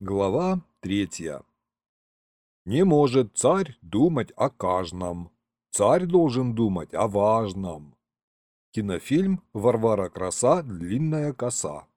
Глава третья. Не может царь думать о каждом. Царь должен думать о важном. Кинофильм «Варвара Краса. Длинная коса».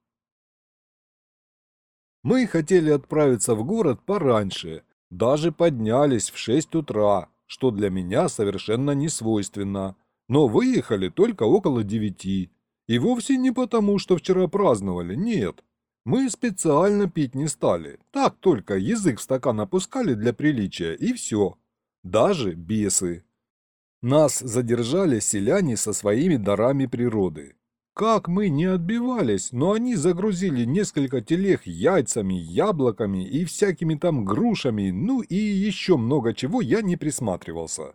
Мы хотели отправиться в город пораньше, даже поднялись в 6 утра, что для меня совершенно не свойственно, но выехали только около девяти. И вовсе не потому, что вчера праздновали, нет. Мы специально пить не стали, так только язык в стакан опускали для приличия и все. Даже бесы. Нас задержали селяне со своими дарами природы. Как мы не отбивались, но они загрузили несколько телег яйцами, яблоками и всякими там грушами, ну и еще много чего я не присматривался.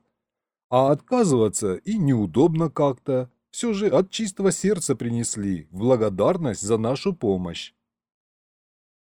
А отказываться и неудобно как-то. Все же от чистого сердца принесли, в благодарность за нашу помощь.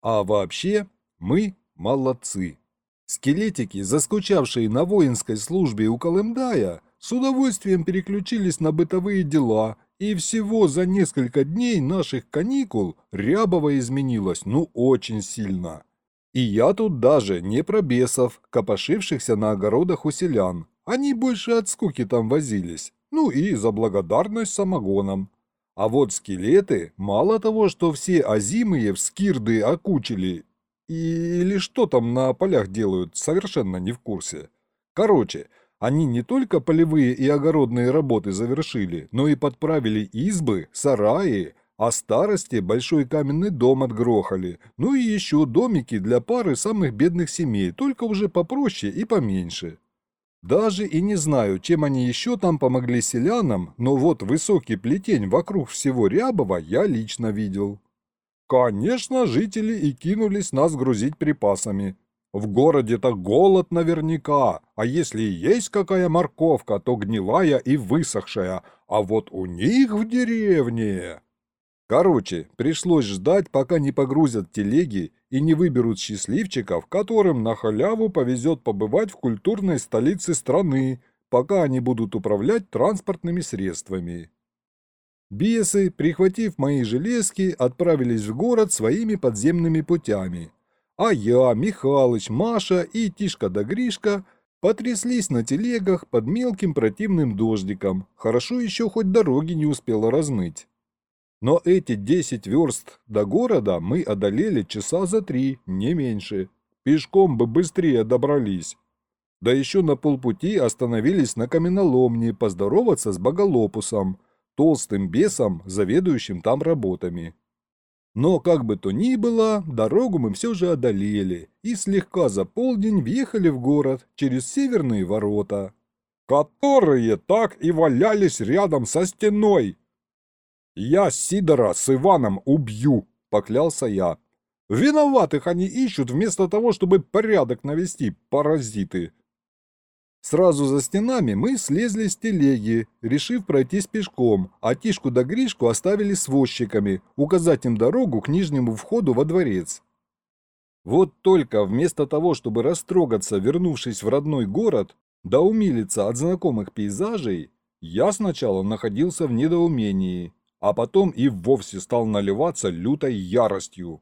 А вообще, мы молодцы. Скелетики, заскучавшие на воинской службе у Колымдая, с удовольствием переключились на бытовые дела, и всего за несколько дней наших каникул Рябова изменилась ну очень сильно. И я тут даже не про бесов, копошившихся на огородах у селян. Они больше от скуки там возились. Ну и за благодарность самогоном. А вот скелеты, мало того, что все озимые в скирды окучили, или что там на полях делают, совершенно не в курсе. Короче, они не только полевые и огородные работы завершили, но и подправили избы, сараи, а старости большой каменный дом отгрохали, ну и еще домики для пары самых бедных семей, только уже попроще и поменьше. Даже и не знаю, чем они еще там помогли селянам, но вот высокий плетень вокруг всего Рябова я лично видел. Конечно, жители и кинулись нас грузить припасами. В городе-то голод наверняка, а если и есть какая морковка, то гнилая и высохшая, а вот у них в деревне... Короче, пришлось ждать, пока не погрузят телеги и не выберут счастливчиков, которым на халяву повезет побывать в культурной столице страны, пока они будут управлять транспортными средствами. Бесы, прихватив мои железки, отправились в город своими подземными путями. А я, Михалыч, Маша и Тишка да Гришка потряслись на телегах под мелким противным дождиком. Хорошо еще хоть дороги не успела размыть. Но эти 10 верст до города мы одолели часа за три, не меньше. Пешком бы быстрее добрались. Да еще на полпути остановились на каменоломне поздороваться с Боголопусом, толстым бесом, заведующим там работами. Но как бы то ни было, дорогу мы все же одолели и слегка за полдень въехали в город через северные ворота, которые так и валялись рядом со стеной, «Я Сидора с Иваном убью!» – поклялся я. «Виноватых они ищут вместо того, чтобы порядок навести, паразиты!» Сразу за стенами мы слезли с телеги, решив пройтись пешком, а Тишку да Гришку оставили с возчиками, указать им дорогу к нижнему входу во дворец. Вот только вместо того, чтобы растрогаться, вернувшись в родной город, да умилиться от знакомых пейзажей, я сначала находился в недоумении а потом и вовсе стал наливаться лютой яростью.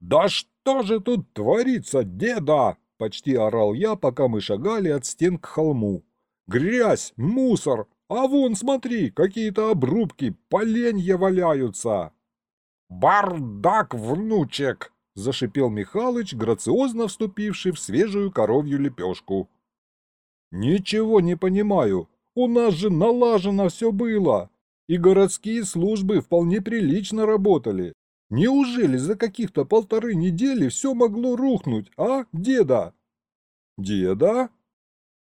«Да что же тут творится, деда?» – почти орал я, пока мы шагали от стен к холму. «Грязь, мусор, а вон, смотри, какие-то обрубки, поленья валяются!» «Бардак, внучек!» – зашипел Михалыч, грациозно вступивший в свежую коровью лепешку. «Ничего не понимаю, у нас же налажено все было!» И городские службы вполне прилично работали. Неужели за каких-то полторы недели все могло рухнуть, а, деда? Деда?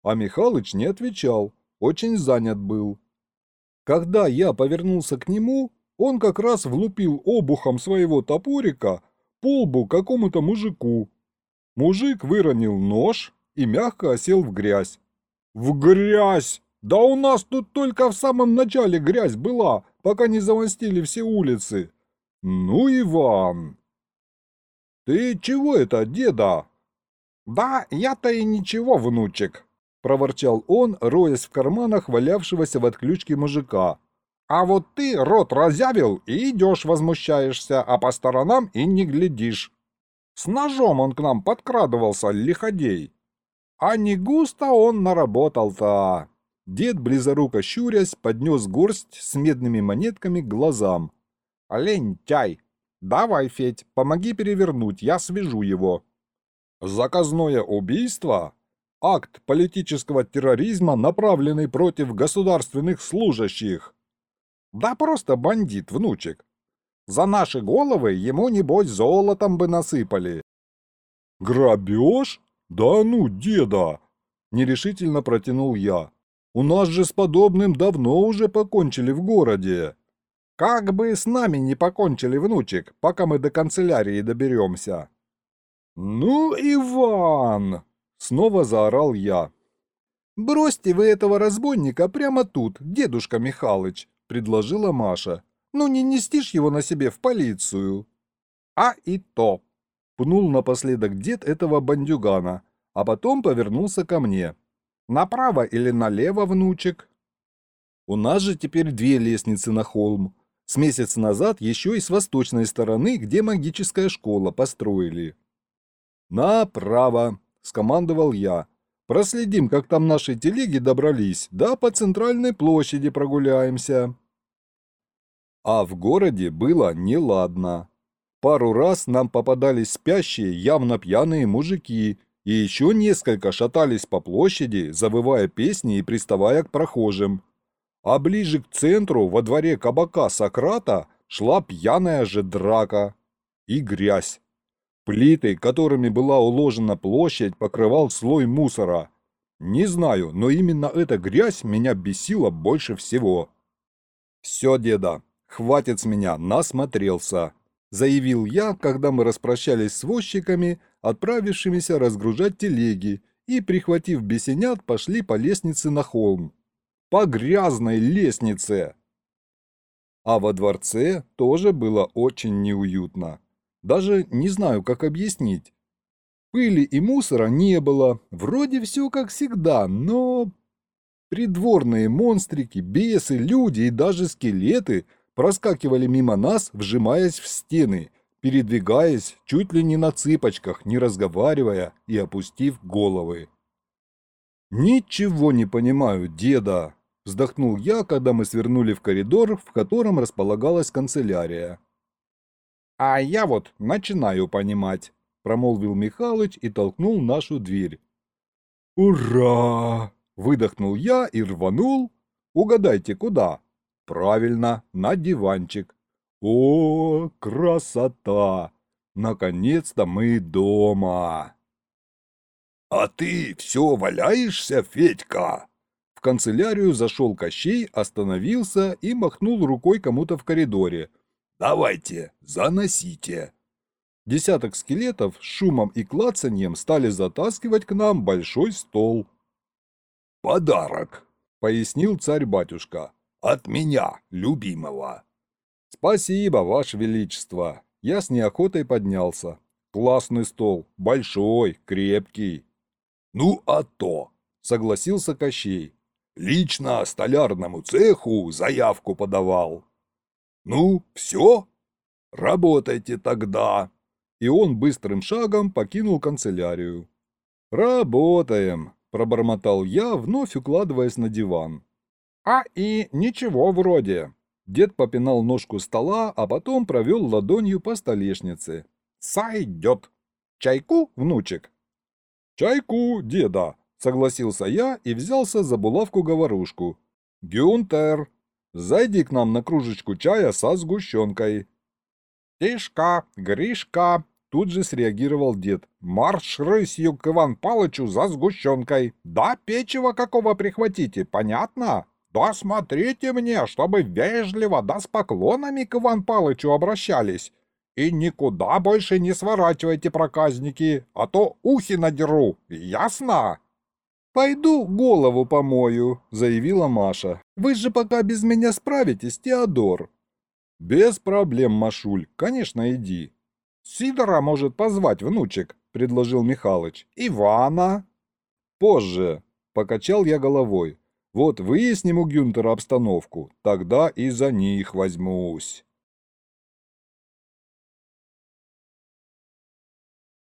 А Михалыч не отвечал, очень занят был. Когда я повернулся к нему, он как раз влупил обухом своего топорика полбу какому-то мужику. Мужик выронил нож и мягко осел в грязь. «В грязь!» Да у нас тут только в самом начале грязь была, пока не замостили все улицы. Ну, Иван. Ты чего это, деда? Да, я-то и ничего, внучек, проворчал он, роясь в карманах валявшегося в отключке мужика. А вот ты рот разявил и идешь возмущаешься, а по сторонам и не глядишь. С ножом он к нам подкрадывался, лиходей. А не густо он наработал-то. Дед, близоруко щурясь, поднес горсть с медными монетками к глазам. «Лентяй! Давай, Федь, помоги перевернуть, я свяжу его». «Заказное убийство? Акт политического терроризма, направленный против государственных служащих». «Да просто бандит, внучек. За наши головы ему, небось, золотом бы насыпали». «Грабеж? Да ну, деда!» – нерешительно протянул я. У нас же с подобным давно уже покончили в городе. Как бы с нами не покончили, внучек, пока мы до канцелярии доберемся. Ну, Иван! Снова заорал я. «Бросьте вы этого разбойника прямо тут, дедушка Михалыч», — предложила Маша. «Ну не нестишь его на себе в полицию». «А и то», — пнул напоследок дед этого бандюгана, а потом повернулся ко мне. Направо или налево, внучек? У нас же теперь две лестницы на холм. С месяц назад еще и с восточной стороны, где магическая школа построили. «Направо!» – скомандовал я. «Проследим, как там наши телеги добрались, да по центральной площади прогуляемся». А в городе было неладно. Пару раз нам попадались спящие, явно пьяные мужики, и еще несколько шатались по площади, завывая песни и приставая к прохожим. А ближе к центру, во дворе кабака Сократа, шла пьяная же драка. И грязь. Плиты, которыми была уложена площадь, покрывал слой мусора. Не знаю, но именно эта грязь меня бесила больше всего. «Все, деда, хватит с меня, насмотрелся», — заявил я, когда мы распрощались с возчиками, отправившимися разгружать телеги, и, прихватив бесенят, пошли по лестнице на холм. По грязной лестнице! А во дворце тоже было очень неуютно. Даже не знаю, как объяснить. Пыли и мусора не было, вроде все как всегда, но... Придворные монстрики, бесы, люди и даже скелеты проскакивали мимо нас, вжимаясь в стены – передвигаясь чуть ли не на цыпочках, не разговаривая и опустив головы. «Ничего не понимаю, деда!» – вздохнул я, когда мы свернули в коридор, в котором располагалась канцелярия. «А я вот начинаю понимать», – промолвил Михалыч и толкнул нашу дверь. «Ура!» – выдохнул я и рванул. «Угадайте, куда?» «Правильно, на диванчик. О, красота! Наконец-то мы дома! А ты все валяешься, Федька? В канцелярию зашел Кощей, остановился и махнул рукой кому-то в коридоре. Давайте, заносите. Десяток скелетов с шумом и клацаньем стали затаскивать к нам большой стол. «Подарок», — пояснил царь-батюшка, — «от меня, любимого». «Спасибо, Ваше Величество!» Я с неохотой поднялся. «Классный стол, большой, крепкий». «Ну а то!» — согласился Кощей. «Лично столярному цеху заявку подавал». «Ну, все? Работайте тогда!» И он быстрым шагом покинул канцелярию. «Работаем!» – пробормотал я, вновь укладываясь на диван. «А и ничего вроде. Дед попинал ножку стола, а потом провел ладонью по столешнице. «Сойдет! Чайку, внучек?» «Чайку, деда!» — согласился я и взялся за булавку-говорушку. «Гюнтер, зайди к нам на кружечку чая со сгущенкой». «Тишка, Гришка!» — тут же среагировал дед. «Марш рысью к Иван Палычу за сгущенкой! Да печева какого прихватите, понятно?» Да смотрите мне, чтобы вежливо да с поклонами к Иван Палычу обращались. И никуда больше не сворачивайте, проказники, а то ухи надеру, ясно?» «Пойду голову помою», — заявила Маша. «Вы же пока без меня справитесь, Теодор». «Без проблем, Машуль, конечно, иди». «Сидора может позвать внучек», — предложил Михалыч. «Ивана?» «Позже», — покачал я головой. Вот выясним у Гюнтера обстановку, тогда и за них возьмусь.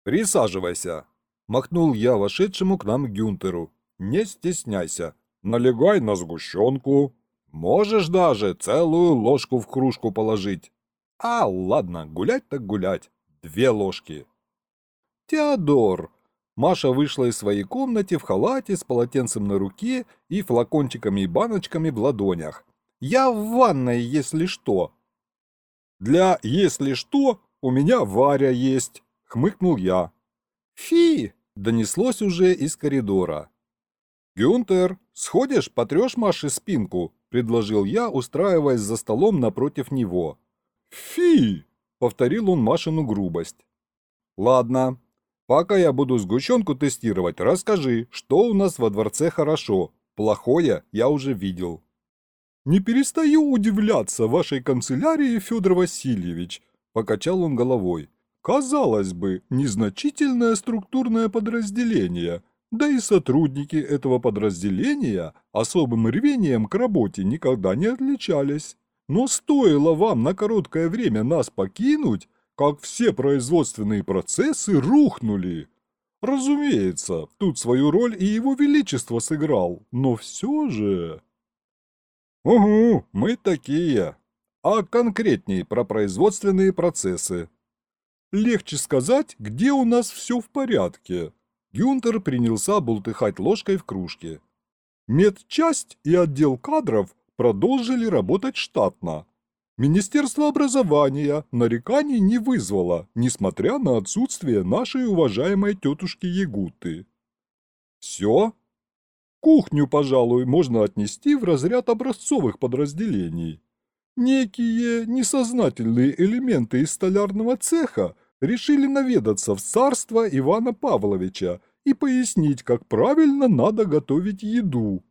«Присаживайся», – махнул я вошедшему к нам Гюнтеру. «Не стесняйся. Налегай на сгущенку. Можешь даже целую ложку в кружку положить. А, ладно, гулять так гулять. Две ложки». «Теодор!» Маша вышла из своей комнаты в халате с полотенцем на руке и флакончиками и баночками в ладонях. «Я в ванной, если что». «Для «если что» у меня Варя есть», — хмыкнул я. «Фи!» — донеслось уже из коридора. «Гюнтер, сходишь, потрешь Маше спинку?» — предложил я, устраиваясь за столом напротив него. «Фи!» — повторил он Машину грубость. «Ладно, Пока я буду сгущенку тестировать, расскажи, что у нас во дворце хорошо. Плохое я уже видел. Не перестаю удивляться вашей канцелярии, Федор Васильевич, покачал он головой. Казалось бы, незначительное структурное подразделение, да и сотрудники этого подразделения особым рвением к работе никогда не отличались. Но стоило вам на короткое время нас покинуть, как все производственные процессы рухнули. Разумеется, тут свою роль и его величество сыграл, но все же... Угу, мы такие. А конкретней про производственные процессы. Легче сказать, где у нас все в порядке. Гюнтер принялся бултыхать ложкой в кружке. Медчасть и отдел кадров продолжили работать штатно, Министерство образования нареканий не вызвало, несмотря на отсутствие нашей уважаемой тетушки Ягуты. Все? Кухню, пожалуй, можно отнести в разряд образцовых подразделений. Некие несознательные элементы из столярного цеха решили наведаться в царство Ивана Павловича и пояснить, как правильно надо готовить еду.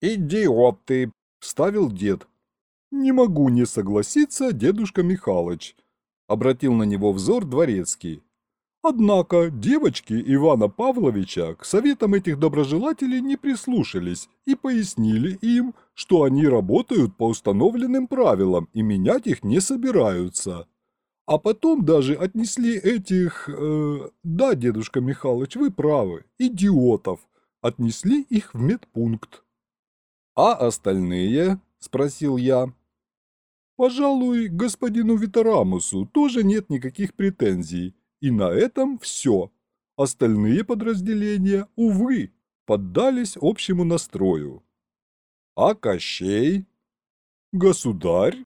«Идиоты!» – вставил дед, «Не могу не согласиться, дедушка Михалыч», — обратил на него взор дворецкий. Однако девочки Ивана Павловича к советам этих доброжелателей не прислушались и пояснили им, что они работают по установленным правилам и менять их не собираются. А потом даже отнесли этих... Э, да, дедушка Михалыч, вы правы, идиотов. Отнесли их в медпункт. «А остальные?» – спросил я. Пожалуй, господину Витарамусу тоже нет никаких претензий. И на этом все. Остальные подразделения, увы, поддались общему настрою. А Кощей? Государь,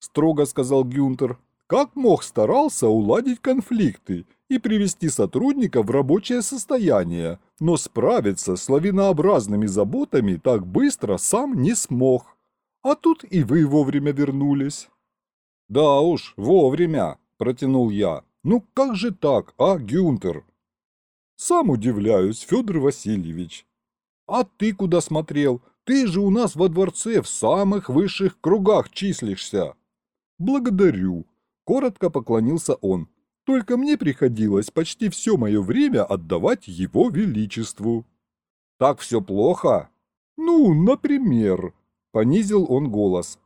строго сказал Гюнтер, как мог старался уладить конфликты и привести сотрудников в рабочее состояние, но справиться с лавинообразными заботами так быстро сам не смог. А тут и вы вовремя вернулись. Да уж, вовремя, протянул я. Ну как же так, а, Гюнтер? Сам удивляюсь, Федор Васильевич. А ты куда смотрел? Ты же у нас во дворце в самых высших кругах числишься. Благодарю. Коротко поклонился он. Только мне приходилось почти все мое время отдавать его величеству. Так все плохо? Ну, например, Понизил он голос.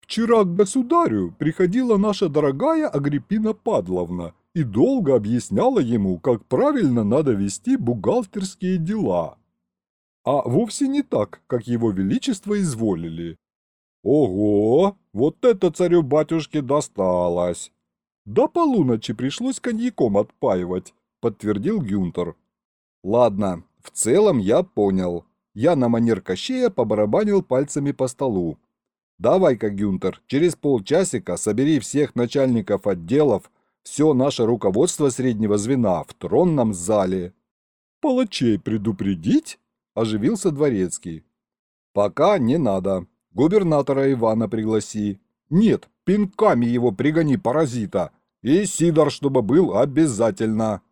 «Вчера к государю приходила наша дорогая Агриппина Падловна и долго объясняла ему, как правильно надо вести бухгалтерские дела. А вовсе не так, как его величество изволили. Ого, вот это царю-батюшке досталось!» «До полуночи пришлось коньяком отпаивать», — подтвердил Гюнтер. «Ладно, в целом я понял. Я на манер Кощея побарабанил пальцами по столу. «Давай-ка, Гюнтер, через полчасика собери всех начальников отделов, все наше руководство среднего звена в тронном зале». «Палачей предупредить?» – оживился Дворецкий. «Пока не надо. Губернатора Ивана пригласи. Нет, пинками его пригони, паразита. И Сидор, чтобы был обязательно».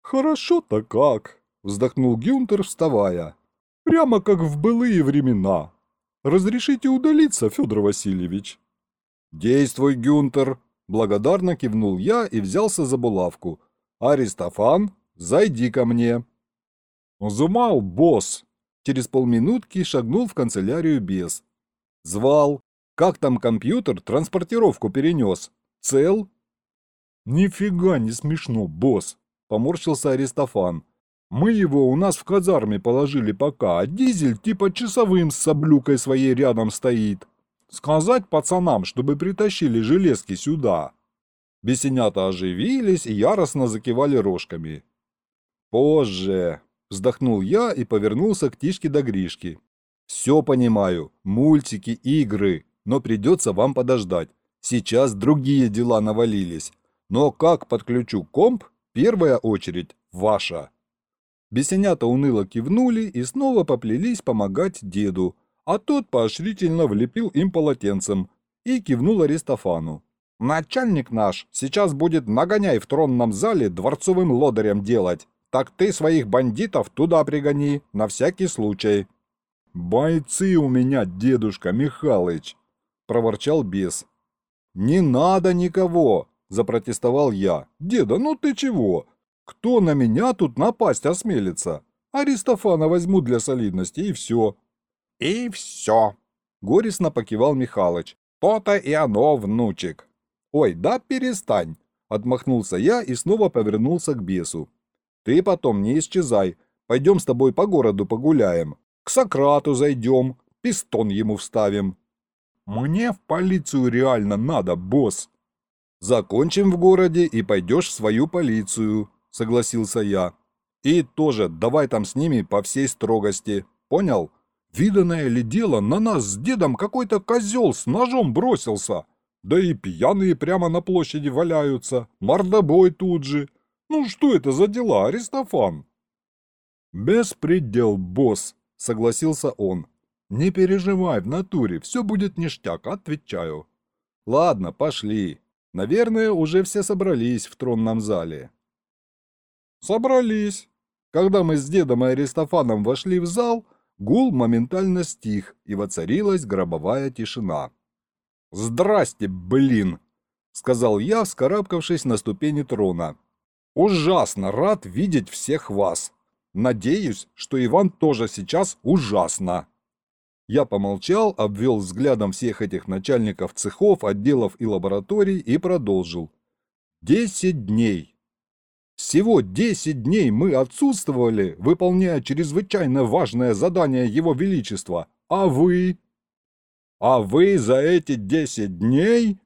«Хорошо-то как», – вздохнул Гюнтер, вставая. Прямо как в былые времена. Разрешите удалиться, Федор Васильевич?» «Действуй, Гюнтер!» Благодарно кивнул я и взялся за булавку. «Аристофан, зайди ко мне!» «Зумал, босс!» Через полминутки шагнул в канцелярию без. «Звал. Как там компьютер транспортировку перенес? Цел?» «Нифига не смешно, босс!» поморщился Аристофан. «Мы его у нас в казарме положили пока, а дизель типа часовым с соблюкой своей рядом стоит. Сказать пацанам, чтобы притащили железки сюда». Бесенята оживились и яростно закивали рожками. «Позже», – вздохнул я и повернулся к Тишке до Гришки. «Все понимаю, мультики, игры, но придется вам подождать. Сейчас другие дела навалились. Но как подключу комп, первая очередь ваша». Бесенята уныло кивнули и снова поплелись помогать деду, а тот поощрительно влепил им полотенцем и кивнул Аристофану. «Начальник наш сейчас будет нагоняй в тронном зале дворцовым лодырем делать, так ты своих бандитов туда пригони, на всякий случай». «Бойцы у меня, дедушка Михалыч!» – проворчал бес. «Не надо никого!» – запротестовал я. «Деда, ну ты чего? Кто на меня тут напасть осмелится? Аристофана возьму для солидности, и все». «И все», — горестно покивал Михалыч. «То-то и оно, внучек». «Ой, да перестань», — отмахнулся я и снова повернулся к бесу. «Ты потом не исчезай. Пойдем с тобой по городу погуляем. К Сократу зайдем, пистон ему вставим». «Мне в полицию реально надо, босс». «Закончим в городе и пойдешь в свою полицию», — согласился я. «И тоже давай там с ними по всей строгости. Понял? Виданное ли дело, на нас с дедом какой-то козел с ножом бросился. Да и пьяные прямо на площади валяются, мордобой тут же. Ну что это за дела, Аристофан?» «Беспредел, босс», — согласился он. «Не переживай в натуре, все будет ништяк, отвечаю». «Ладно, пошли. Наверное, уже все собрались в тронном зале». Собрались. Когда мы с дедом и Аристофаном вошли в зал, гул моментально стих, и воцарилась гробовая тишина. «Здрасте, блин!» — сказал я, вскарабкавшись на ступени трона. «Ужасно рад видеть всех вас. Надеюсь, что Иван тоже сейчас ужасно». Я помолчал, обвел взглядом всех этих начальников цехов, отделов и лабораторий и продолжил. «Десять дней. Всего 10 дней мы отсутствовали, выполняя чрезвычайно важное задание Его Величества. А вы? А вы за эти 10 дней?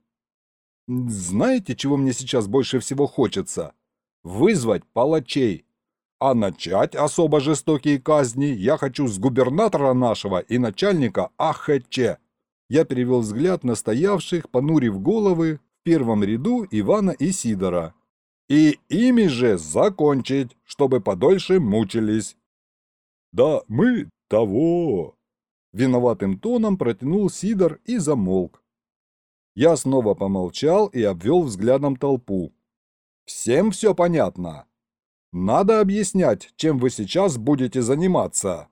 Знаете, чего мне сейчас больше всего хочется? Вызвать палачей. А начать особо жестокие казни я хочу с губернатора нашего и начальника АХЧ. Я перевел взгляд на стоявших, понурив головы, в первом ряду Ивана и Сидора и ими же закончить, чтобы подольше мучились. Да мы того. Виноватым тоном протянул Сидор и замолк. Я снова помолчал и обвел взглядом толпу. Всем все понятно. Надо объяснять, чем вы сейчас будете заниматься.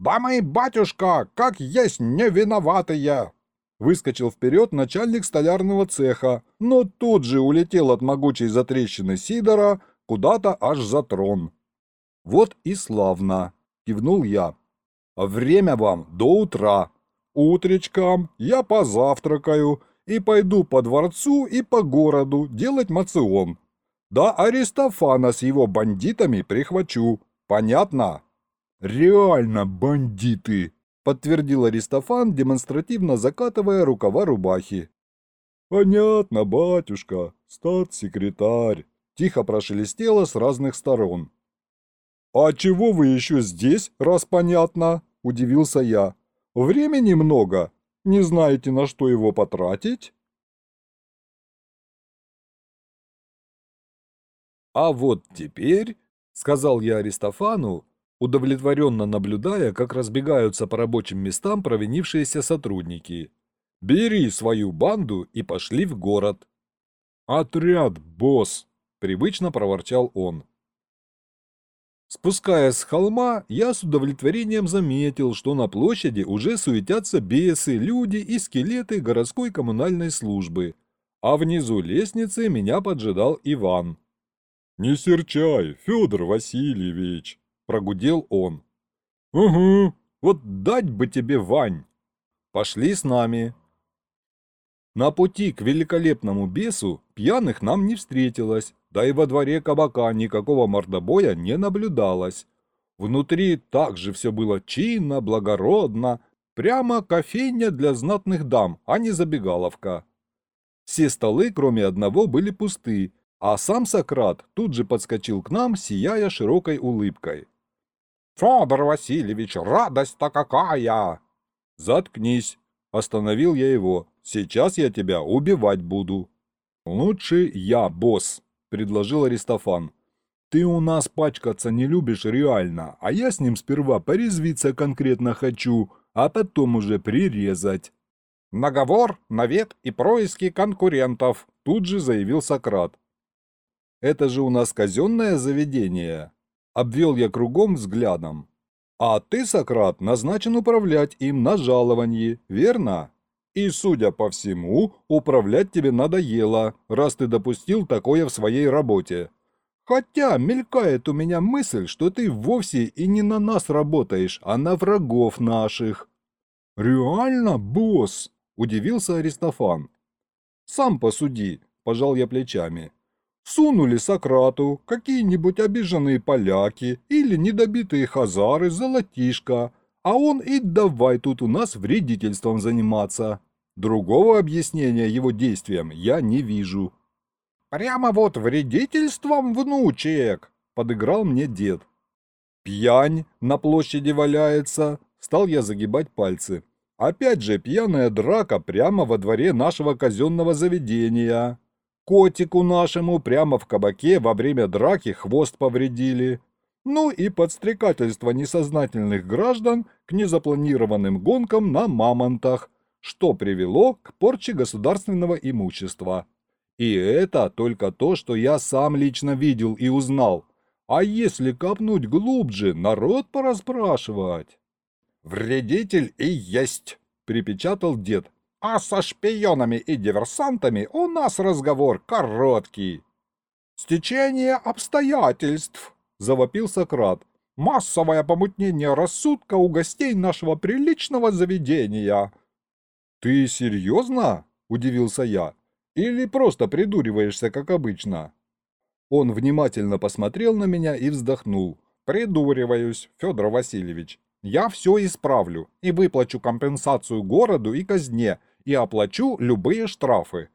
«Да мы, батюшка, как есть не виноватые!» Выскочил вперед начальник столярного цеха, но тут же улетел от могучей затрещины Сидора куда-то аж за трон. «Вот и славно!» – кивнул я. «Время вам до утра. Утречком я позавтракаю и пойду по дворцу и по городу делать мацион. Да Аристофана с его бандитами прихвачу. Понятно?» «Реально бандиты!» Подтвердил Аристофан, демонстративно закатывая рукава рубахи. «Понятно, батюшка, стат-секретарь», – тихо прошелестело с разных сторон. «А чего вы еще здесь, раз понятно?» – удивился я. «Времени много. Не знаете, на что его потратить?» «А вот теперь», – сказал я Аристофану, удовлетворенно наблюдая, как разбегаются по рабочим местам провинившиеся сотрудники. «Бери свою банду и пошли в город». «Отряд, босс!» – привычно проворчал он. Спускаясь с холма, я с удовлетворением заметил, что на площади уже суетятся бесы, люди и скелеты городской коммунальной службы, а внизу лестницы меня поджидал Иван. «Не серчай, Федор Васильевич!» Прогудел он. «Угу, вот дать бы тебе, Вань!» «Пошли с нами!» На пути к великолепному бесу пьяных нам не встретилось, да и во дворе кабака никакого мордобоя не наблюдалось. Внутри также все было чинно, благородно, прямо кофейня для знатных дам, а не забегаловка. Все столы, кроме одного, были пусты, а сам Сократ тут же подскочил к нам, сияя широкой улыбкой. «Федор Васильевич, радость-то какая!» «Заткнись!» – остановил я его. «Сейчас я тебя убивать буду». «Лучше я, босс», – предложил Аристофан. «Ты у нас пачкаться не любишь реально, а я с ним сперва порезвиться конкретно хочу, а потом уже прирезать». «Наговор, навет и происки конкурентов», – тут же заявил Сократ. Это же у нас казенное заведение. Обвел я кругом взглядом. А ты, Сократ, назначен управлять им на жалованье, верно? И, судя по всему, управлять тебе надоело, раз ты допустил такое в своей работе. Хотя мелькает у меня мысль, что ты вовсе и не на нас работаешь, а на врагов наших. «Реально, босс?» – удивился Аристофан. «Сам посуди», – пожал я плечами. Сунули Сократу какие-нибудь обиженные поляки или недобитые хазары золотишко, а он и давай тут у нас вредительством заниматься. Другого объяснения его действиям я не вижу. «Прямо вот вредительством, внучек!» — подыграл мне дед. «Пьянь на площади валяется», — стал я загибать пальцы. «Опять же пьяная драка прямо во дворе нашего казенного заведения. Котику нашему прямо в кабаке во время драки хвост повредили. Ну и подстрекательство несознательных граждан к незапланированным гонкам на мамонтах, что привело к порче государственного имущества. И это только то, что я сам лично видел и узнал. А если копнуть глубже, народ пораспрашивать. «Вредитель и есть», — припечатал дед, а со шпионами и диверсантами у нас разговор короткий. «Стечение обстоятельств», — завопил Сократ. «Массовое помутнение рассудка у гостей нашего приличного заведения». «Ты серьезно?» — удивился я. «Или просто придуриваешься, как обычно?» Он внимательно посмотрел на меня и вздохнул. «Придуриваюсь, Федор Васильевич. Я все исправлю и выплачу компенсацию городу и казне, и оплачу любые штрафы.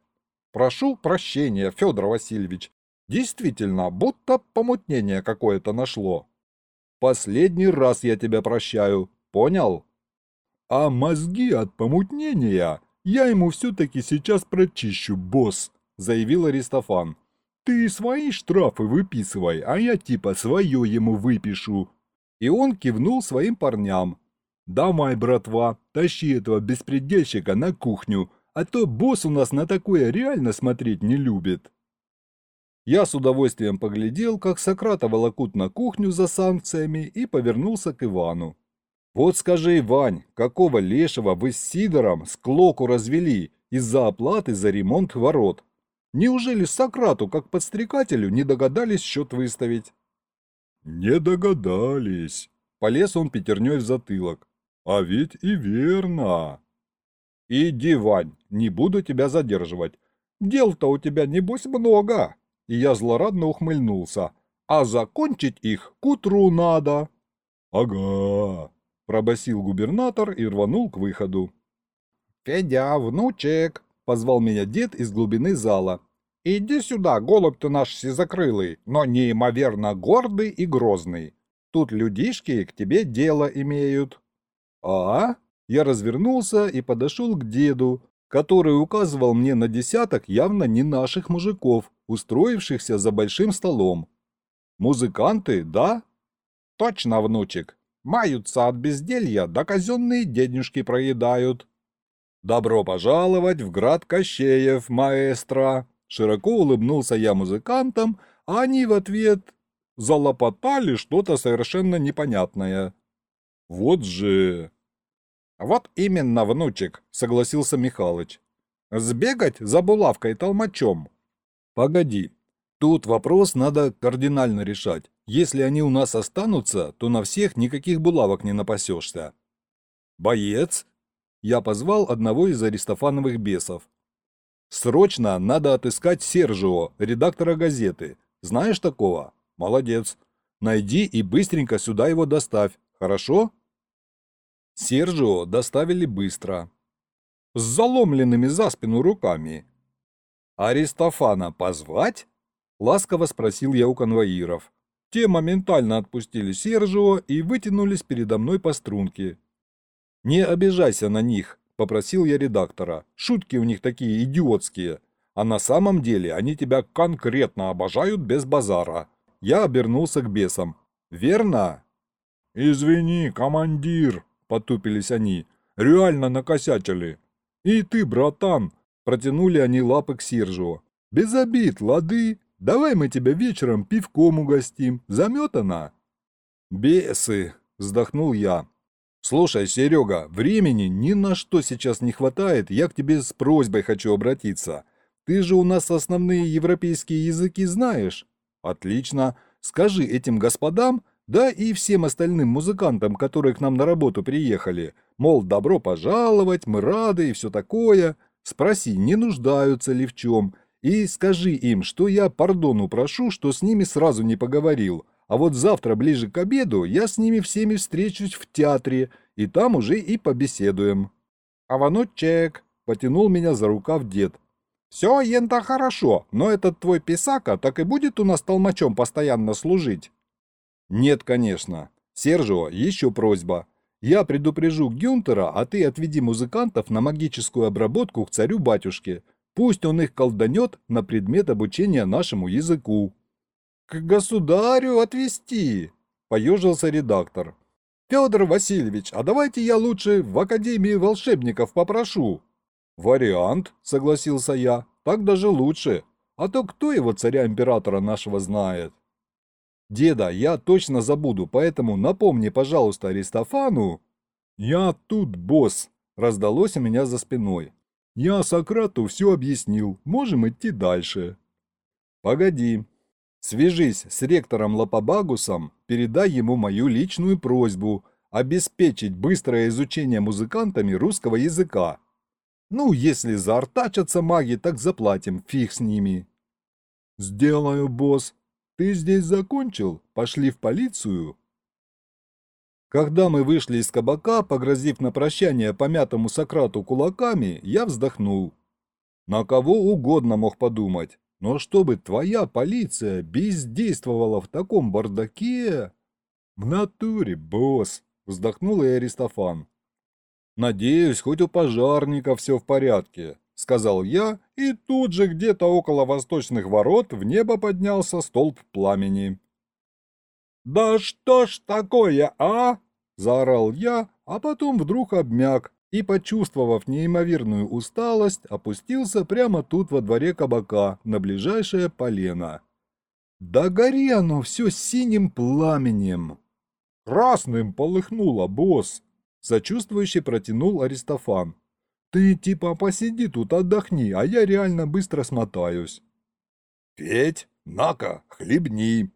Прошу прощения, Федор Васильевич. Действительно, будто помутнение какое-то нашло. Последний раз я тебя прощаю, понял? А мозги от помутнения я ему все-таки сейчас прочищу, босс, заявил Аристофан. Ты свои штрафы выписывай, а я типа свое ему выпишу. И он кивнул своим парням, «Давай, братва, тащи этого беспредельщика на кухню, а то босс у нас на такое реально смотреть не любит». Я с удовольствием поглядел, как Сократа волокут на кухню за санкциями и повернулся к Ивану. «Вот скажи, Вань, какого лешего вы с Сидором склоку развели из-за оплаты за ремонт ворот? Неужели Сократу, как подстрекателю, не догадались счет выставить?» «Не догадались», — полез он пятерней в затылок. А ведь и верно. Иди, Вань, не буду тебя задерживать. Дел-то у тебя, небось, много. И я злорадно ухмыльнулся. А закончить их к утру надо. Ага, пробасил губернатор и рванул к выходу. «Федя, внучек!» — позвал меня дед из глубины зала. «Иди сюда, голубь ты наш сизокрылый, но неимоверно гордый и грозный. Тут людишки к тебе дело имеют». «А?» Я развернулся и подошел к деду, который указывал мне на десяток явно не наших мужиков, устроившихся за большим столом. «Музыканты, да?» «Точно, внучек. Маются от безделья, да казенные денежки проедают». «Добро пожаловать в град Кощеев, маэстро!» Широко улыбнулся я музыкантам, а они в ответ залопотали что-то совершенно непонятное. «Вот же!» «Вот именно, внучек», — согласился Михалыч. «Сбегать за булавкой-толмачом». «Погоди. Тут вопрос надо кардинально решать. Если они у нас останутся, то на всех никаких булавок не напасешься». «Боец?» Я позвал одного из аристофановых бесов. Срочно надо отыскать Сержио, редактора газеты. Знаешь такого? Молодец. Найди и быстренько сюда его доставь, хорошо? Сержио доставили быстро. С заломленными за спину руками. «Аристофана позвать?» – ласково спросил я у конвоиров. Те моментально отпустили Сержио и вытянулись передо мной по струнке. «Не обижайся на них», – попросил я редактора. «Шутки у них такие идиотские. А на самом деле они тебя конкретно обожают без базара». Я обернулся к бесам. «Верно?» «Извини, командир», – потупились они. «Реально накосячили». «И ты, братан!» – протянули они лапы к Сержио. «Без обид, лады!» Давай мы тебя вечером пивком угостим. Заметана?» «Бесы!» – вздохнул я. «Слушай, Серега, времени ни на что сейчас не хватает, я к тебе с просьбой хочу обратиться. Ты же у нас основные европейские языки знаешь?» «Отлично. Скажи этим господам, да и всем остальным музыкантам, которые к нам на работу приехали, мол, добро пожаловать, мы рады и все такое. Спроси, не нуждаются ли в чем, и скажи им, что я пардону прошу, что с ними сразу не поговорил, а вот завтра ближе к обеду я с ними всеми встречусь в театре, и там уже и побеседуем». «Аванучек!» — потянул меня за рукав дед. «Все, ента хорошо, но этот твой писака так и будет у нас толмачом постоянно служить?» «Нет, конечно. Сержио, еще просьба. Я предупрежу Гюнтера, а ты отведи музыкантов на магическую обработку к царю-батюшке. Пусть он их колданет на предмет обучения нашему языку. «К государю отвести!» – поежился редактор. «Федор Васильевич, а давайте я лучше в Академии волшебников попрошу». «Вариант», – согласился я, – «так даже лучше. А то кто его царя-императора нашего знает?» «Деда, я точно забуду, поэтому напомни, пожалуйста, Аристофану». «Я тут, босс», – раздалось у меня за спиной. Я Сократу все объяснил, можем идти дальше. Погоди. Свяжись с ректором Лапабагусом, передай ему мою личную просьбу обеспечить быстрое изучение музыкантами русского языка. Ну, если заортачатся маги, так заплатим, фиг с ними. Сделаю, босс. Ты здесь закончил? Пошли в полицию? Когда мы вышли из кабака, погрозив на прощание помятому Сократу кулаками, я вздохнул. На кого угодно мог подумать, но чтобы твоя полиция бездействовала в таком бардаке... В натуре, босс, вздохнул и Аристофан. Надеюсь, хоть у пожарника все в порядке, сказал я, и тут же где-то около восточных ворот в небо поднялся столб пламени. «Да что ж такое, а?» – заорал я, а потом вдруг обмяк и, почувствовав неимоверную усталость, опустился прямо тут во дворе кабака на ближайшее полено. Да гори оно все синим пламенем! Красным полыхнуло, босс! Сочувствующе протянул Аристофан. Ты типа посиди тут, отдохни, а я реально быстро смотаюсь. Петь, на-ка, хлебни.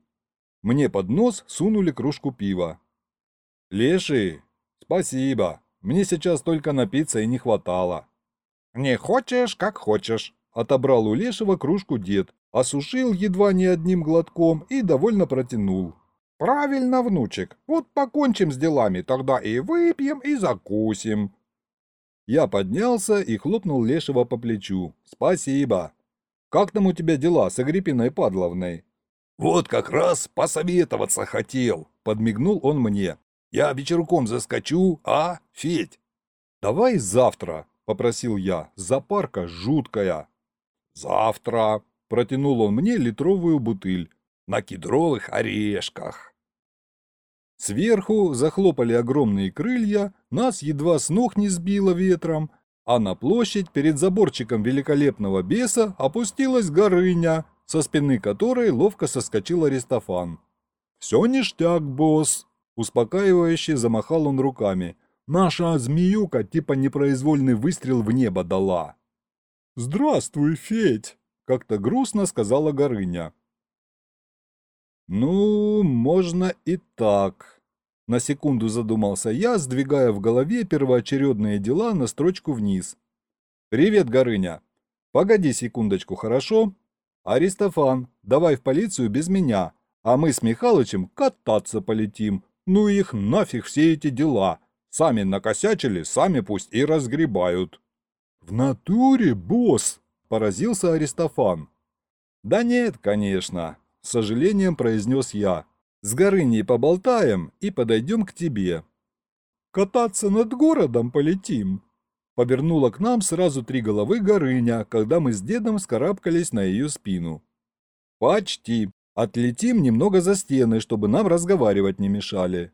Мне под нос сунули кружку пива. «Леший, спасибо. Мне сейчас только напиться и не хватало». «Не хочешь, как хочешь», — отобрал у Лешего кружку дед, осушил едва не одним глотком и довольно протянул. «Правильно, внучек. Вот покончим с делами, тогда и выпьем, и закусим». Я поднялся и хлопнул Лешего по плечу. «Спасибо. Как там у тебя дела с Агриппиной Падловной?» «Вот как раз посоветоваться хотел», — подмигнул он мне. Я вечерком заскочу, а, Федь?» «Давай завтра», — попросил я, — «запарка жуткая». «Завтра», — протянул он мне литровую бутыль. «На кедровых орешках». Сверху захлопали огромные крылья, нас едва с ног не сбило ветром, а на площадь перед заборчиком великолепного беса опустилась горыня, со спины которой ловко соскочил Аристофан. «Все ништяк, босс», Успокаивающе замахал он руками. «Наша змеюка типа непроизвольный выстрел в небо дала». «Здравствуй, Федь!» — как-то грустно сказала Горыня. «Ну, можно и так». На секунду задумался я, сдвигая в голове первоочередные дела на строчку вниз. «Привет, Горыня. Погоди секундочку, хорошо? Аристофан, давай в полицию без меня, а мы с Михалычем кататься полетим. Ну их нафиг все эти дела. Сами накосячили, сами пусть и разгребают. В натуре, босс, поразился Аристофан. Да нет, конечно, с сожалением произнес я. С Горыней поболтаем и подойдем к тебе. Кататься над городом полетим. Повернула к нам сразу три головы Горыня, когда мы с дедом скарабкались на ее спину. Почти. Отлетим немного за стены, чтобы нам разговаривать не мешали.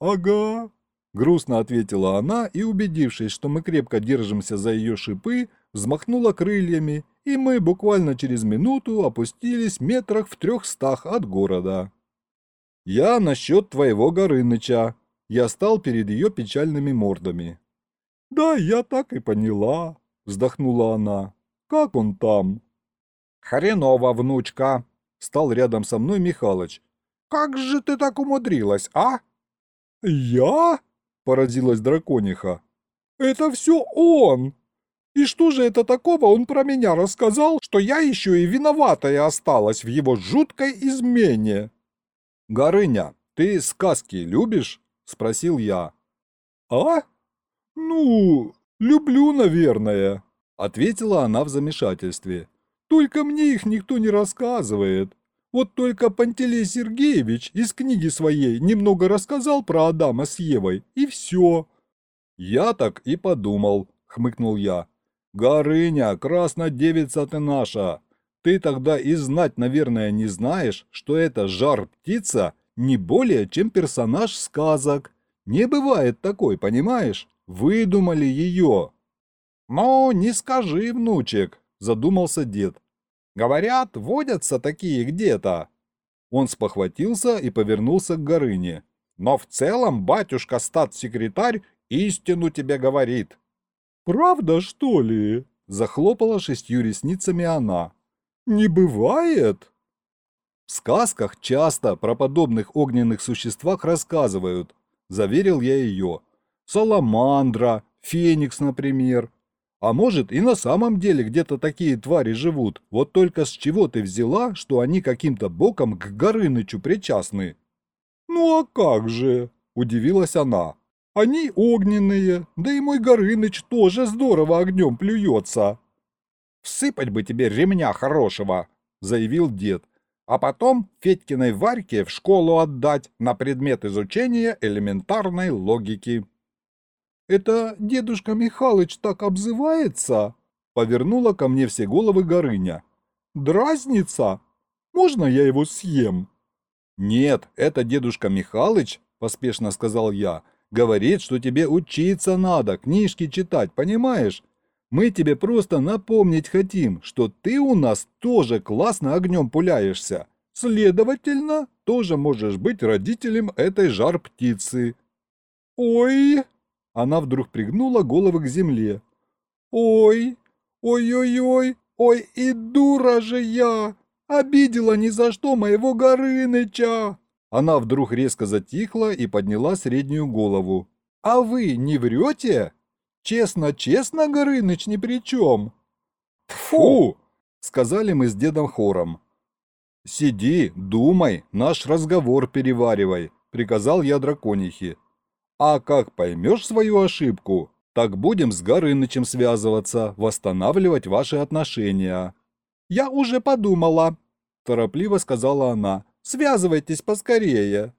Ага. Грустно ответила она и, убедившись, что мы крепко держимся за ее шипы, взмахнула крыльями, и мы буквально через минуту опустились метрах в трехстах от города. «Я насчет твоего Горыныча». Я стал перед ее печальными мордами. «Да, я так и поняла», — вздохнула она. «Как он там?» «Хреново, внучка», — стал рядом со мной Михалыч. «Как же ты так умудрилась, а?» «Я?» — поразилась дракониха. «Это все он! И что же это такого он про меня рассказал, что я еще и виноватая осталась в его жуткой измене?» «Горыня, ты сказки любишь?» – спросил я. «А? Ну, люблю, наверное», – ответила она в замешательстве. «Только мне их никто не рассказывает. Вот только Пантелей Сергеевич из книги своей немного рассказал про Адама с Евой, и все». «Я так и подумал», – хмыкнул я. «Горыня, краснодевица ты наша, ты тогда и знать, наверное, не знаешь, что эта жар-птица не более, чем персонаж сказок. Не бывает такой, понимаешь? Выдумали ее. «Ну, не скажи, внучек», — задумался дед. «Говорят, водятся такие где-то». Он спохватился и повернулся к Горыне. «Но в целом батюшка статс-секретарь истину тебе говорит». «Правда, что ли?» — захлопала шестью ресницами она. Не бывает? В сказках часто про подобных огненных существах рассказывают, заверил я ее. Саламандра, феникс, например. А может и на самом деле где-то такие твари живут, вот только с чего ты взяла, что они каким-то боком к Горынычу причастны? Ну а как же, удивилась она. Они огненные, да и мой Горыныч тоже здорово огнем плюется. «Всыпать бы тебе ремня хорошего», — заявил дед, «а потом Федькиной Варьке в школу отдать на предмет изучения элементарной логики». «Это дедушка Михалыч так обзывается?» — повернула ко мне все головы Горыня. «Дразнится? Можно я его съем?» «Нет, это дедушка Михалыч», — поспешно сказал я, — «говорит, что тебе учиться надо, книжки читать, понимаешь? Мы тебе просто напомнить хотим, что ты у нас тоже классно огнем пуляешься. Следовательно, тоже можешь быть родителем этой жар-птицы». «Ой!» Она вдруг пригнула головы к земле. «Ой! Ой-ой-ой! Ой, и дура же я! Обидела ни за что моего Горыныча!» Она вдруг резко затихла и подняла среднюю голову. «А вы не врете?» Честно-честно, Горыныч ни при чем. Фу! Сказали мы с дедом хором. Сиди, думай, наш разговор переваривай, приказал я драконихе. А как поймешь свою ошибку, так будем с Горынычем связываться, восстанавливать ваши отношения. Я уже подумала, торопливо сказала она. Связывайтесь поскорее.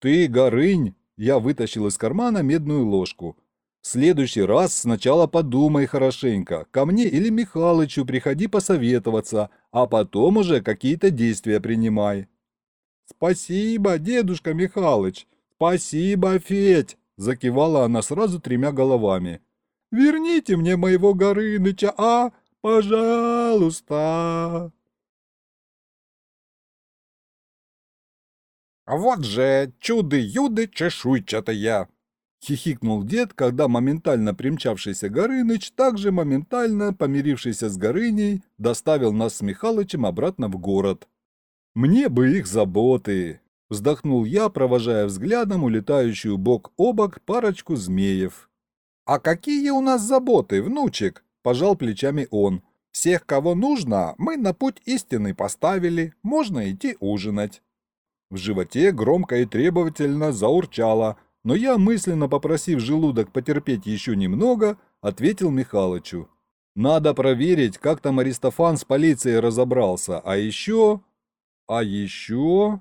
Ты, Горынь, я вытащил из кармана медную ложку. В следующий раз сначала подумай хорошенько, ко мне или Михалычу приходи посоветоваться, а потом уже какие-то действия принимай. Спасибо, дедушка Михалыч, спасибо, Федь, закивала она сразу тремя головами. Верните мне моего Горыныча, а, пожалуйста. Вот же чуды-юды чешуйчатые, Хихикнул дед, когда моментально примчавшийся Горыныч, также моментально помирившийся с Горыней, доставил нас с Михалычем обратно в город. «Мне бы их заботы!» — вздохнул я, провожая взглядом улетающую бок о бок парочку змеев. «А какие у нас заботы, внучек?» — пожал плечами он. Всех, кого нужно, мы на путь истины поставили, можно идти ужинать. В животе громко и требовательно заурчало, но я, мысленно попросив желудок потерпеть еще немного, ответил Михалычу. Надо проверить, как там Аристофан с полицией разобрался, а еще... А еще...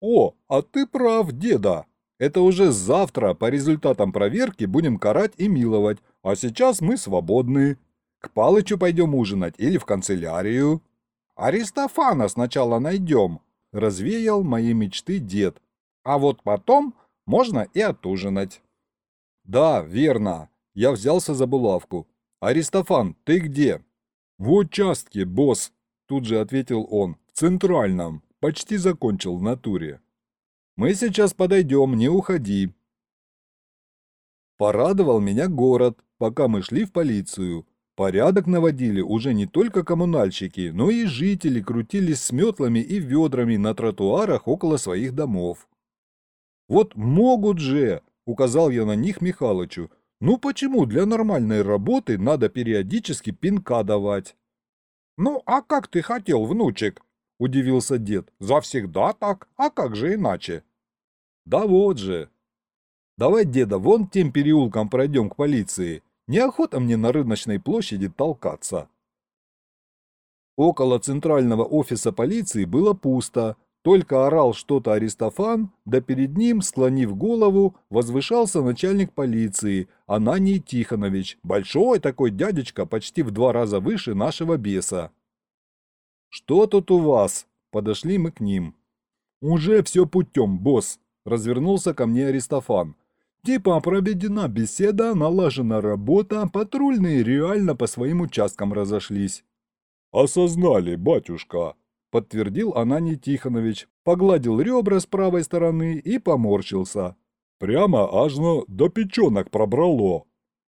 О, а ты прав, деда. Это уже завтра по результатам проверки будем карать и миловать, а сейчас мы свободны. К Палычу пойдем ужинать или в канцелярию? Аристофана сначала найдем, развеял мои мечты дед. А вот потом можно и отужинать. Да, верно. Я взялся за булавку. Аристофан, ты где? В участке, босс, тут же ответил он. В центральном. Почти закончил в натуре. Мы сейчас подойдем, не уходи. Порадовал меня город, пока мы шли в полицию. Порядок наводили уже не только коммунальщики, но и жители крутились с метлами и ведрами на тротуарах около своих домов. «Вот могут же!» – указал я на них Михалычу. «Ну почему для нормальной работы надо периодически пинка давать?» «Ну, а как ты хотел, внучек?» – удивился дед. «Завсегда так, а как же иначе?» «Да вот же!» «Давай, деда, вон тем переулком пройдем к полиции. Неохота мне на рыночной площади толкаться. Около центрального офиса полиции было пусто, только орал что-то Аристофан, да перед ним, склонив голову, возвышался начальник полиции Ананий Тихонович, большой такой дядечка, почти в два раза выше нашего беса. «Что тут у вас?» – подошли мы к ним. «Уже все путем, босс», – развернулся ко мне Аристофан. Типа проведена беседа, налажена работа, патрульные реально по своим участкам разошлись. «Осознали, батюшка», — подтвердил Ананий Тихонович, погладил ребра с правой стороны и поморщился. «Прямо аж на до печенок пробрало».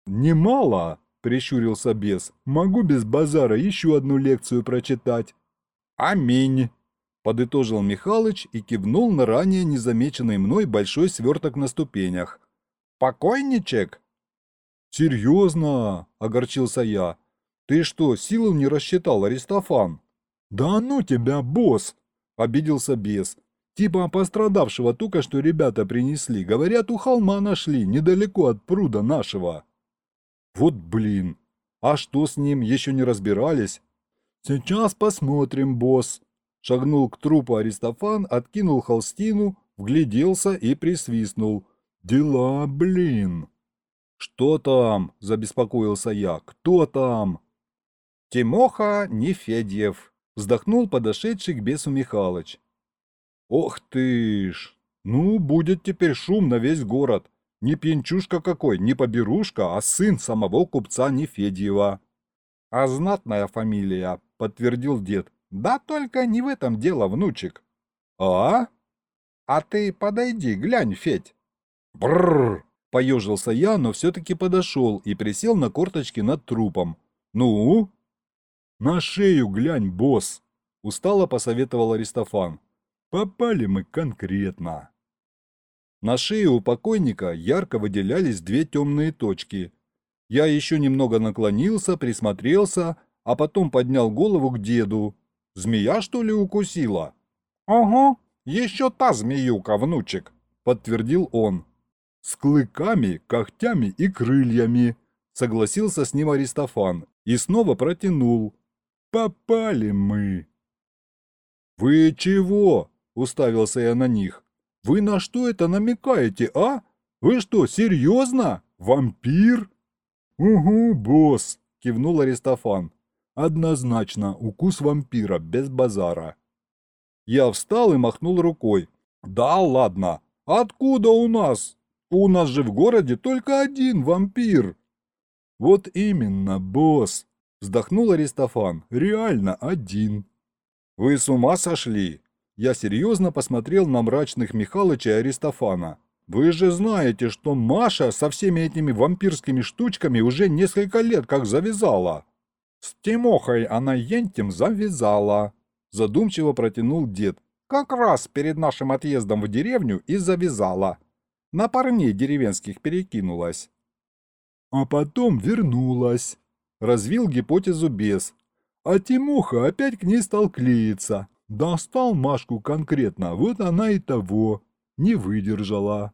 «Немало», — прищурился бес, — «могу без базара еще одну лекцию прочитать». «Аминь», — подытожил Михалыч и кивнул на ранее незамеченный мной большой сверток на ступенях. Покойничек?» «Серьезно?» – огорчился я. «Ты что, силу не рассчитал, Аристофан?» «Да ну тебя, босс!» – обиделся бес. «Типа пострадавшего только что ребята принесли. Говорят, у холма нашли, недалеко от пруда нашего». «Вот блин! А что с ним, еще не разбирались?» «Сейчас посмотрим, босс!» Шагнул к трупу Аристофан, откинул холстину, вгляделся и присвистнул – «Дела, блин!» «Что там?» – забеспокоился я. «Кто там?» «Тимоха Нефедьев», – вздохнул подошедший к бесу Михалыч. «Ох ты ж! Ну, будет теперь шум на весь город. Не пьянчушка какой, не поберушка, а сын самого купца Нефедьева». «А знатная фамилия», – подтвердил дед. «Да только не в этом дело, внучек». «А?» «А ты подойди, глянь, Федь». Бррр! Поежился я, но все-таки подошел и присел на корточки над трупом. «Ну?» «На шею глянь, босс!» Устало посоветовал Аристофан. «Попали мы конкретно». На шее у покойника ярко выделялись две темные точки. Я еще немного наклонился, присмотрелся, а потом поднял голову к деду. «Змея, что ли, укусила?» «Ага, еще та змеюка, внучек», — подтвердил он. «С клыками, когтями и крыльями», — согласился с ним Аристофан и снова протянул. «Попали мы». «Вы чего?» — уставился я на них. «Вы на что это намекаете, а? Вы что, серьезно? Вампир?» «Угу, босс», — кивнул Аристофан. «Однозначно, укус вампира, без базара». Я встал и махнул рукой. «Да ладно, откуда у нас? У нас же в городе только один вампир. Вот именно, босс, вздохнул Аристофан. Реально один. Вы с ума сошли? Я серьезно посмотрел на мрачных Михалыча и Аристофана. Вы же знаете, что Маша со всеми этими вампирскими штучками уже несколько лет как завязала. С Тимохой она ентем завязала. Задумчиво протянул дед. Как раз перед нашим отъездом в деревню и завязала на парней деревенских перекинулась. А потом вернулась. Развил гипотезу бес. А Тимоха опять к ней стал клеиться. Достал Машку конкретно, вот она и того. Не выдержала.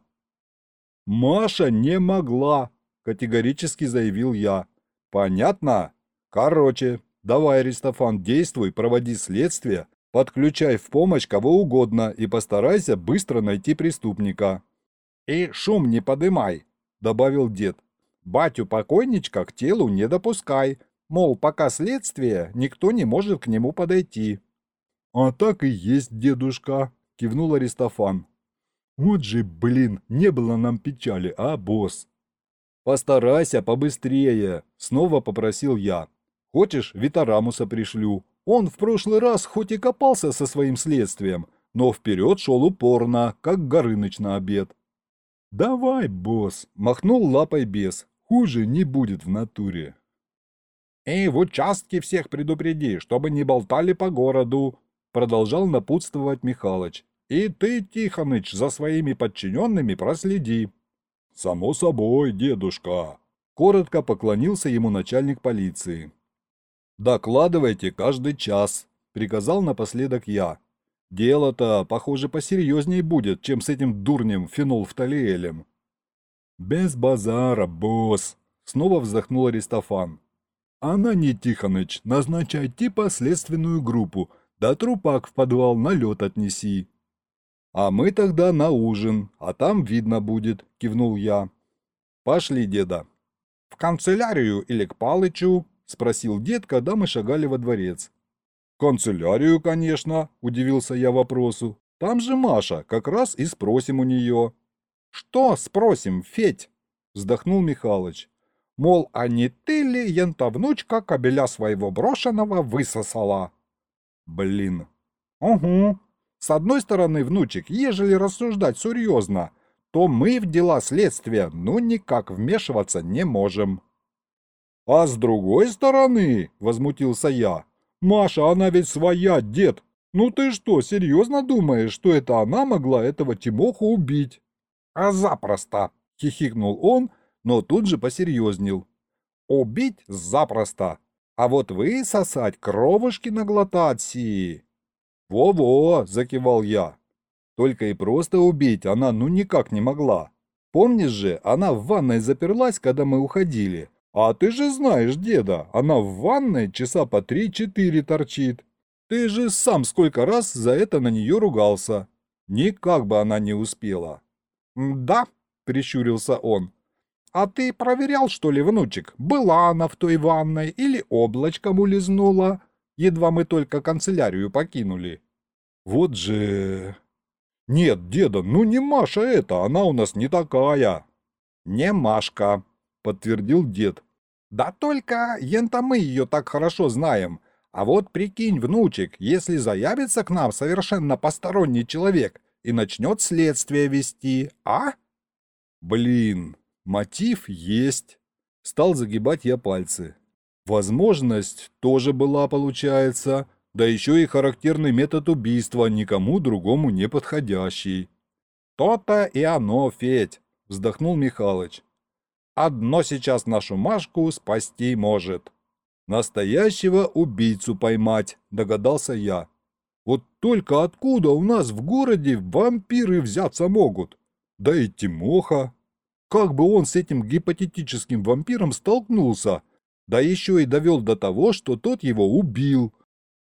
«Маша не могла», — категорически заявил я. «Понятно? Короче, давай, Аристофан, действуй, проводи следствие, подключай в помощь кого угодно и постарайся быстро найти преступника». «И шум не подымай», — добавил дед. «Батю покойничка к телу не допускай, мол, пока следствие, никто не может к нему подойти». «А так и есть, дедушка», — кивнул Аристофан. Вот же, блин, не было нам печали, а, босс? Постарайся побыстрее, снова попросил я. Хочешь, Витарамуса пришлю. Он в прошлый раз хоть и копался со своим следствием, но вперед шел упорно, как Горыныч на обед. «Давай, босс!» – махнул лапой бес. «Хуже не будет в натуре». «И в участке всех предупреди, чтобы не болтали по городу», – продолжал напутствовать Михалыч. И ты, Тихоныч, за своими подчиненными проследи. Само собой, дедушка. Коротко поклонился ему начальник полиции. «Докладывайте каждый час», — приказал напоследок я. «Дело-то, похоже, посерьезней будет, чем с этим дурнем фенолфталиэлем». «Без базара, босс», — снова вздохнул Аристофан. «Она не Тихоныч, типа следственную группу, да трупак в подвал на лед отнеси». «А мы тогда на ужин, а там видно будет», — кивнул я. «Пошли, деда». «В канцелярию или к Палычу?» — спросил дед, когда мы шагали во дворец. «В канцелярию, конечно», — удивился я вопросу. «Там же Маша, как раз и спросим у нее». «Что спросим, Федь?» — вздохнул Михалыч. «Мол, а не ты ли, ента внучка, кобеля своего брошенного высосала?» «Блин». «Угу», с одной стороны, внучек, ежели рассуждать серьезно, то мы в дела следствия ну никак вмешиваться не можем. А с другой стороны, возмутился я, Маша, она ведь своя, дед. Ну ты что, серьезно думаешь, что это она могла этого Тимоху убить? А запросто, хихикнул он, но тут же посерьезнел. Убить запросто, а вот вы сосать кровушки наглотать сии. «Во-во!» – закивал я. Только и просто убить она ну никак не могла. Помнишь же, она в ванной заперлась, когда мы уходили. А ты же знаешь, деда, она в ванной часа по три-четыре торчит. Ты же сам сколько раз за это на нее ругался. Никак бы она не успела. «Да», – прищурился он. «А ты проверял, что ли, внучек, была она в той ванной или облачком улизнула?» Едва мы только канцелярию покинули. Вот же... Нет, деда, ну не Маша это, она у нас не такая. Не Машка, подтвердил дед. Да только ента мы ее так хорошо знаем. А вот прикинь, внучек, если заявится к нам совершенно посторонний человек и начнет следствие вести, а? Блин, мотив есть. Стал загибать я пальцы. Возможность тоже была, получается, да еще и характерный метод убийства, никому другому не подходящий. «То-то и оно, Федь!» — вздохнул Михалыч. «Одно сейчас нашу Машку спасти может». «Настоящего убийцу поймать», — догадался я. «Вот только откуда у нас в городе вампиры взяться могут? Да и Тимоха. Как бы он с этим гипотетическим вампиром столкнулся, да еще и довел до того, что тот его убил.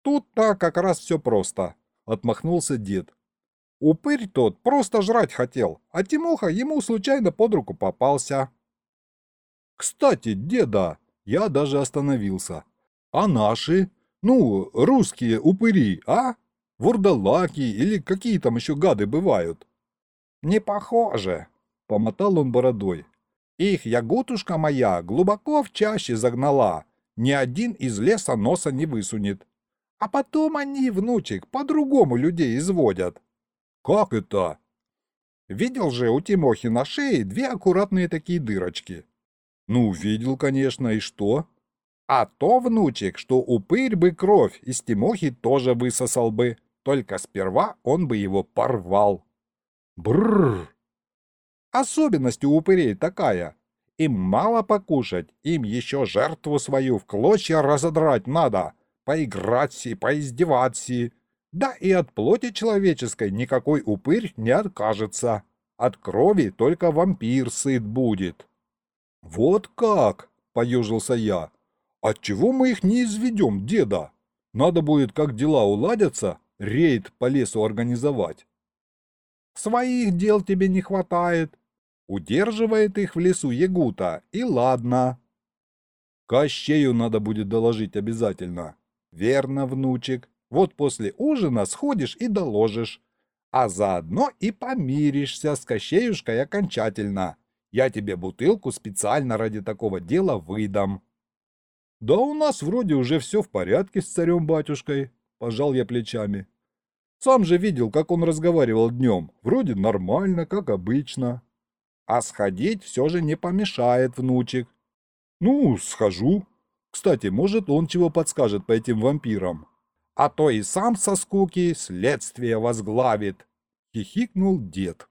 Тут-то как раз все просто, отмахнулся дед. Упырь тот просто жрать хотел, а Тимоха ему случайно под руку попался. Кстати, деда, я даже остановился. А наши? Ну, русские упыри, а? Вурдалаки или какие там еще гады бывают? Не похоже, помотал он бородой. Их ягутушка моя глубоко в чаще загнала, ни один из леса носа не высунет. А потом они, внучек, по-другому людей изводят. Как это? Видел же у Тимохи на шее две аккуратные такие дырочки. Ну, видел, конечно, и что? А то, внучек, что упырь бы кровь из Тимохи тоже высосал бы, только сперва он бы его порвал. Бррр! Особенность у упырей такая. Им мало покушать, им еще жертву свою в клочья разодрать надо, поиграть и поиздеваться. Да и от плоти человеческой никакой упырь не откажется. От крови только вампир сыт будет. Вот как, поежился я. Отчего мы их не изведем, деда? Надо будет, как дела уладятся, рейд по лесу организовать. Своих дел тебе не хватает. Удерживает их в лесу Ягута, и ладно. Кощею надо будет доложить обязательно. Верно, внучек. Вот после ужина сходишь и доложишь. А заодно и помиришься с Кощеюшкой окончательно. Я тебе бутылку специально ради такого дела выдам. Да у нас вроде уже все в порядке с царем-батюшкой, пожал я плечами. Сам же видел, как он разговаривал днем. Вроде нормально, как обычно. А сходить все же не помешает, внучек. Ну, схожу. Кстати, может, он чего подскажет по этим вампирам а то и сам со скуки следствие возглавит», — хихикнул дед.